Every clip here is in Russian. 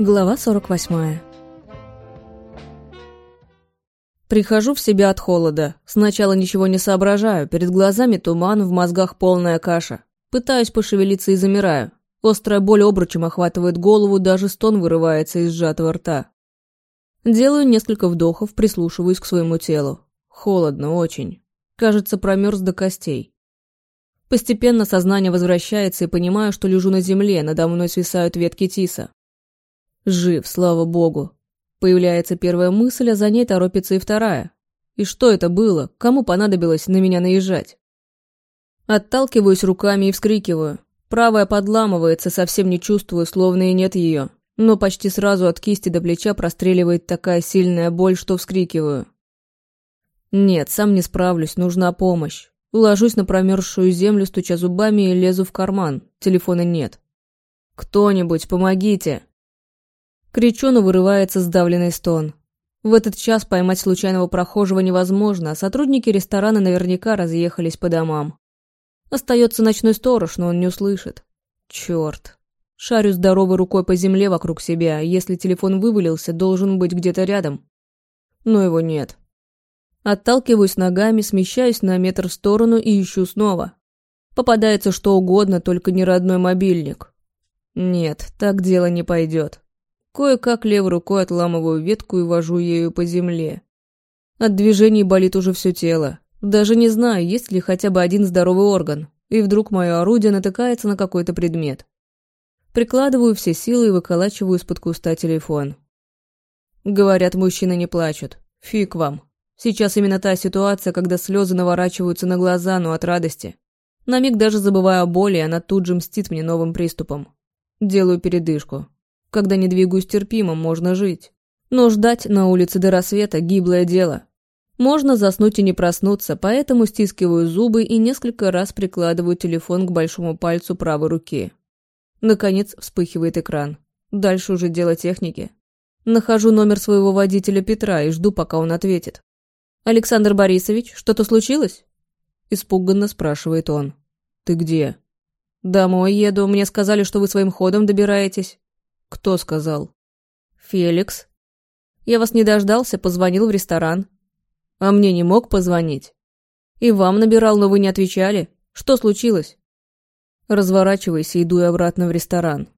Глава 48 Прихожу в себя от холода. Сначала ничего не соображаю, перед глазами туман, в мозгах полная каша. Пытаюсь пошевелиться и замираю. Острая боль обручем охватывает голову, даже стон вырывается из сжатого рта. Делаю несколько вдохов, прислушиваюсь к своему телу. Холодно очень. Кажется, промерз до костей. Постепенно сознание возвращается и понимаю, что лежу на земле, надо мной свисают ветки тиса. Жив, слава богу. Появляется первая мысль, а за ней торопится и вторая. И что это было? Кому понадобилось на меня наезжать? Отталкиваюсь руками и вскрикиваю. Правая подламывается, совсем не чувствую, словно и нет ее. Но почти сразу от кисти до плеча простреливает такая сильная боль, что вскрикиваю. Нет, сам не справлюсь, нужна помощь. Ложусь на промерзшую землю, стуча зубами и лезу в карман. Телефона нет. «Кто-нибудь, помогите!» Кричу, но вырывается сдавленный стон. В этот час поймать случайного прохожего невозможно, а сотрудники ресторана наверняка разъехались по домам. Остается ночной сторож, но он не услышит. Черт. Шарю здоровой рукой по земле вокруг себя, если телефон вывалился, должен быть где-то рядом. Но его нет. Отталкиваюсь ногами, смещаюсь на метр в сторону и ищу снова. Попадается что угодно, только не родной мобильник. Нет, так дело не пойдет. Кое-как левой рукой отламываю ветку и вожу ею по земле. От движений болит уже все тело. Даже не знаю, есть ли хотя бы один здоровый орган. И вдруг мое орудие натыкается на какой-то предмет. Прикладываю все силы и выколачиваю из-под куста телефон. Говорят, мужчины не плачут. Фиг вам. Сейчас именно та ситуация, когда слезы наворачиваются на глаза, но от радости. На миг даже забываю о боли, она тут же мстит мне новым приступом. Делаю передышку. Когда не двигаюсь терпимо, можно жить. Но ждать на улице до рассвета – гиблое дело. Можно заснуть и не проснуться, поэтому стискиваю зубы и несколько раз прикладываю телефон к большому пальцу правой руки. Наконец вспыхивает экран. Дальше уже дело техники. Нахожу номер своего водителя Петра и жду, пока он ответит. «Александр Борисович, что-то случилось?» Испуганно спрашивает он. «Ты где?» «Домой еду. Мне сказали, что вы своим ходом добираетесь». «Кто сказал?» «Феликс». «Я вас не дождался, позвонил в ресторан». «А мне не мог позвонить?» «И вам набирал, но вы не отвечали. Что случилось?» Разворачивайся, иду я обратно в ресторан.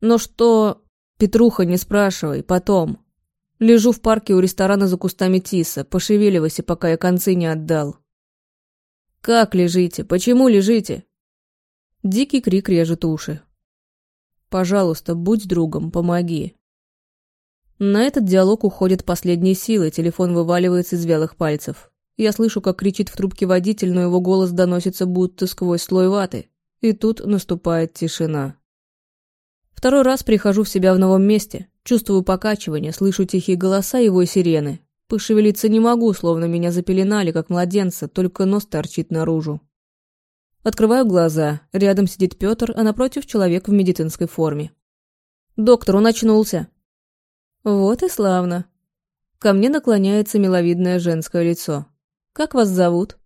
«Но что...» «Петруха, не спрашивай, потом. Лежу в парке у ресторана за кустами тиса, пошевеливайся, пока я концы не отдал. «Как лежите? Почему лежите?» Дикий крик режет уши. «Пожалуйста, будь другом, помоги». На этот диалог уходят последние силы, телефон вываливается из вялых пальцев. Я слышу, как кричит в трубке водитель, но его голос доносится будто сквозь слой ваты. И тут наступает тишина. Второй раз прихожу в себя в новом месте. Чувствую покачивание, слышу тихие голоса и вой сирены. Пошевелиться не могу, словно меня запеленали, как младенца, только нос торчит наружу. Открываю глаза. Рядом сидит Петр, а напротив человек в медицинской форме. «Доктор, он очнулся!» «Вот и славно!» Ко мне наклоняется миловидное женское лицо. «Как вас зовут?»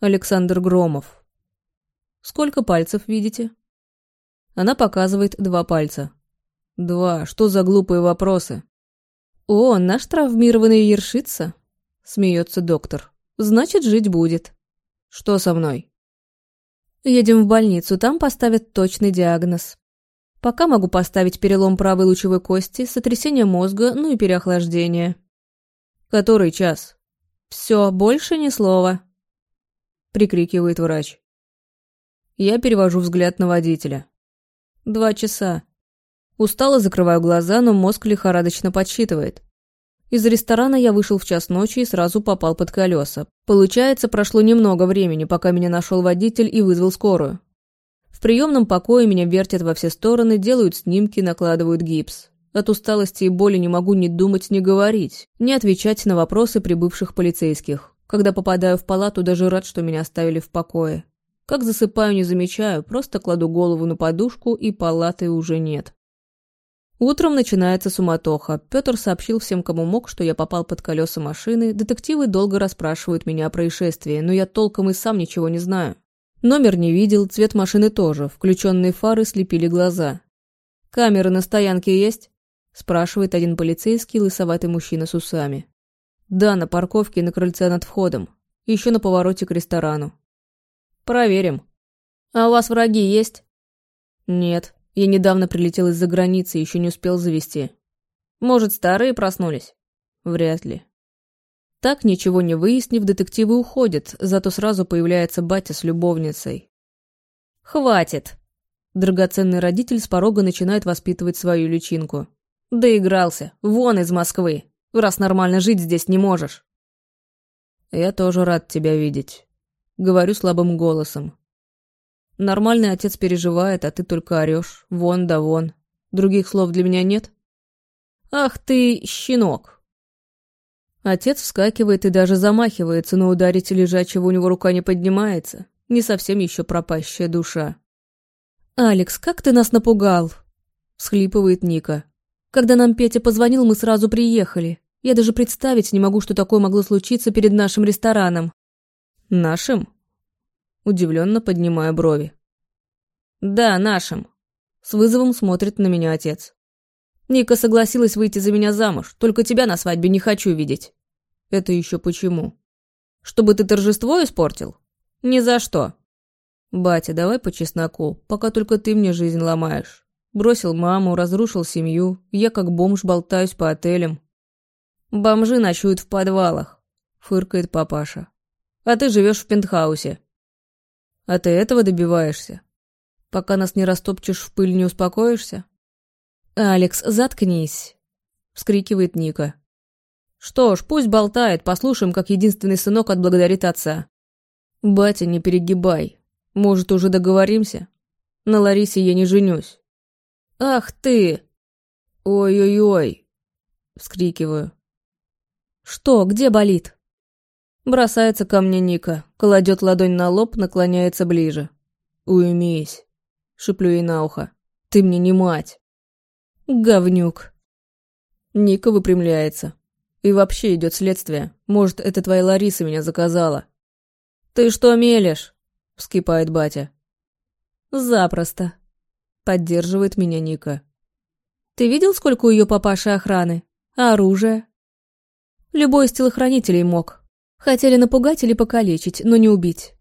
«Александр Громов». «Сколько пальцев видите?» Она показывает два пальца. «Два. Что за глупые вопросы?» «О, наш травмированный ершится?» — смеется доктор. «Значит, жить будет». «Что со мной?» «Едем в больницу, там поставят точный диагноз. Пока могу поставить перелом правой лучевой кости, сотрясение мозга, ну и переохлаждение». «Который час?» «Все, больше ни слова», — прикрикивает врач. Я перевожу взгляд на водителя. «Два часа. Устало закрываю глаза, но мозг лихорадочно подсчитывает. Из ресторана я вышел в час ночи и сразу попал под колеса. Получается, прошло немного времени, пока меня нашел водитель и вызвал скорую. В приемном покое меня вертят во все стороны, делают снимки, накладывают гипс. От усталости и боли не могу ни думать, ни говорить, ни отвечать на вопросы прибывших полицейских. Когда попадаю в палату, даже рад, что меня оставили в покое. Как засыпаю, не замечаю, просто кладу голову на подушку, и палаты уже нет. Утром начинается суматоха. Петр сообщил всем, кому мог, что я попал под колеса машины. Детективы долго расспрашивают меня о происшествии, но я толком и сам ничего не знаю. Номер не видел, цвет машины тоже, включенные фары слепили глаза. «Камеры на стоянке есть?» – спрашивает один полицейский, лысоватый мужчина с усами. «Да, на парковке на крыльце над входом. Еще на повороте к ресторану». «Проверим». «А у вас враги есть?» «Нет. Я недавно прилетел из-за границы, еще не успел завести». «Может, старые проснулись?» «Вряд ли». Так, ничего не выяснив, детективы уходят, зато сразу появляется батя с любовницей. «Хватит!» Драгоценный родитель с порога начинает воспитывать свою личинку. «Доигрался! Вон из Москвы! Раз нормально жить здесь не можешь!» «Я тоже рад тебя видеть», — говорю слабым голосом. «Нормальный отец переживает, а ты только орешь. Вон да вон. Других слов для меня нет?» «Ах ты, щенок!» Отец вскакивает и даже замахивается, но ударить лежачего у него рука не поднимается. Не совсем еще пропащая душа. «Алекс, как ты нас напугал!» — всхлипывает Ника. «Когда нам Петя позвонил, мы сразу приехали. Я даже представить не могу, что такое могло случиться перед нашим рестораном». «Нашим?» Удивленно поднимая брови. «Да, нашим». С вызовом смотрит на меня отец. Ника согласилась выйти за меня замуж, только тебя на свадьбе не хочу видеть. Это еще почему? Чтобы ты торжество испортил? Ни за что. Батя, давай по чесноку, пока только ты мне жизнь ломаешь. Бросил маму, разрушил семью, я как бомж болтаюсь по отелям. Бомжи ночуют в подвалах, фыркает папаша. А ты живешь в пентхаусе. А ты этого добиваешься? Пока нас не растопчешь в пыль, не успокоишься? «Алекс, заткнись!» — вскрикивает Ника. «Что ж, пусть болтает, послушаем, как единственный сынок отблагодарит отца». «Батя, не перегибай. Может, уже договоримся? На Ларисе я не женюсь». «Ах ты!» «Ой-ой-ой!» — вскрикиваю. «Что, где болит?» Бросается ко мне Ника, кладет ладонь на лоб, наклоняется ближе. «Уймись!» — шиплю ей на ухо. «Ты мне не мать!» Говнюк. Ника выпрямляется. И вообще идет следствие. Может, это твоя Лариса меня заказала. Ты что мелешь? Вскипает батя. Запросто. Поддерживает меня Ника. Ты видел, сколько у ее папаши охраны? Оружие? Любой из телохранителей мог. Хотели напугать или покалечить, но не убить.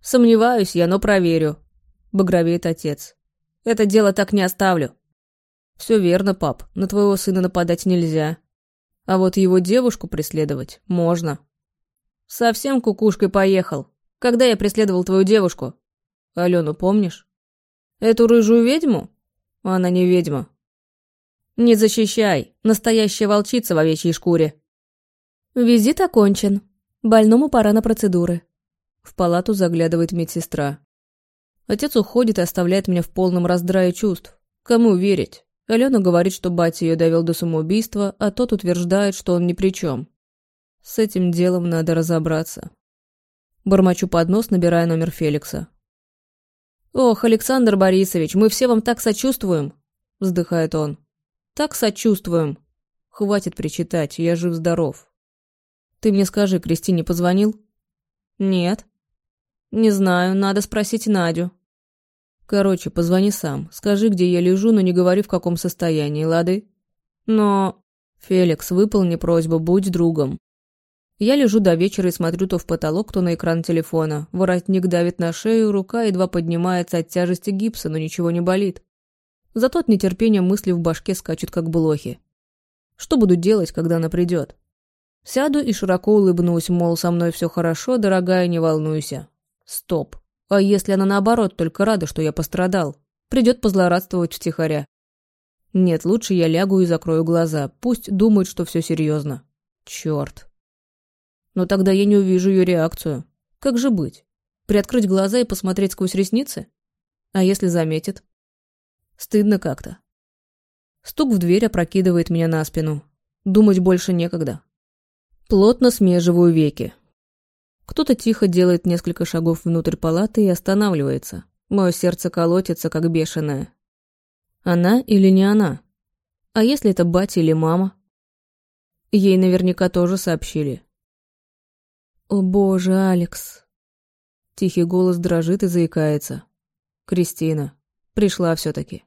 Сомневаюсь я, но проверю. Багровеет отец. Это дело так не оставлю. «Все верно, пап. На твоего сына нападать нельзя. А вот его девушку преследовать можно». «Совсем кукушкой поехал. Когда я преследовал твою девушку?» «Алену помнишь?» «Эту рыжую ведьму?» «Она не ведьма». «Не защищай. Настоящая волчица в овечьей шкуре». «Визит окончен. Больному пора на процедуры». В палату заглядывает медсестра. Отец уходит и оставляет меня в полном раздрае чувств. Кому верить? Алена говорит, что батя ее довел до самоубийства, а тот утверждает, что он ни при чем. С этим делом надо разобраться. Бормочу под нос, набирая номер Феликса. «Ох, Александр Борисович, мы все вам так сочувствуем!» – вздыхает он. «Так сочувствуем!» «Хватит причитать, я жив-здоров». «Ты мне скажи, Кристине позвонил?» «Нет». «Не знаю, надо спросить Надю». Короче, позвони сам. Скажи, где я лежу, но не говори, в каком состоянии, лады? Но... Феликс, выполни просьбу, будь другом. Я лежу до вечера и смотрю то в потолок, то на экран телефона. Воротник давит на шею, рука едва поднимается от тяжести гипса, но ничего не болит. Зато от нетерпения мысли в башке скачут, как блохи. Что буду делать, когда она придет? Сяду и широко улыбнусь, мол, со мной все хорошо, дорогая, не волнуйся. Стоп. А если она наоборот только рада, что я пострадал? Придет позлорадствовать втихаря. Нет, лучше я лягу и закрою глаза. Пусть думает, что все серьезно. Черт. Но тогда я не увижу ее реакцию. Как же быть? Приоткрыть глаза и посмотреть сквозь ресницы? А если заметит? Стыдно как-то. Стук в дверь опрокидывает меня на спину. Думать больше некогда. Плотно смеживаю веки. Кто-то тихо делает несколько шагов внутрь палаты и останавливается. Мое сердце колотится, как бешеное. Она или не она? А если это батя или мама? Ей наверняка тоже сообщили. «О боже, Алекс!» Тихий голос дрожит и заикается. «Кристина, пришла все-таки».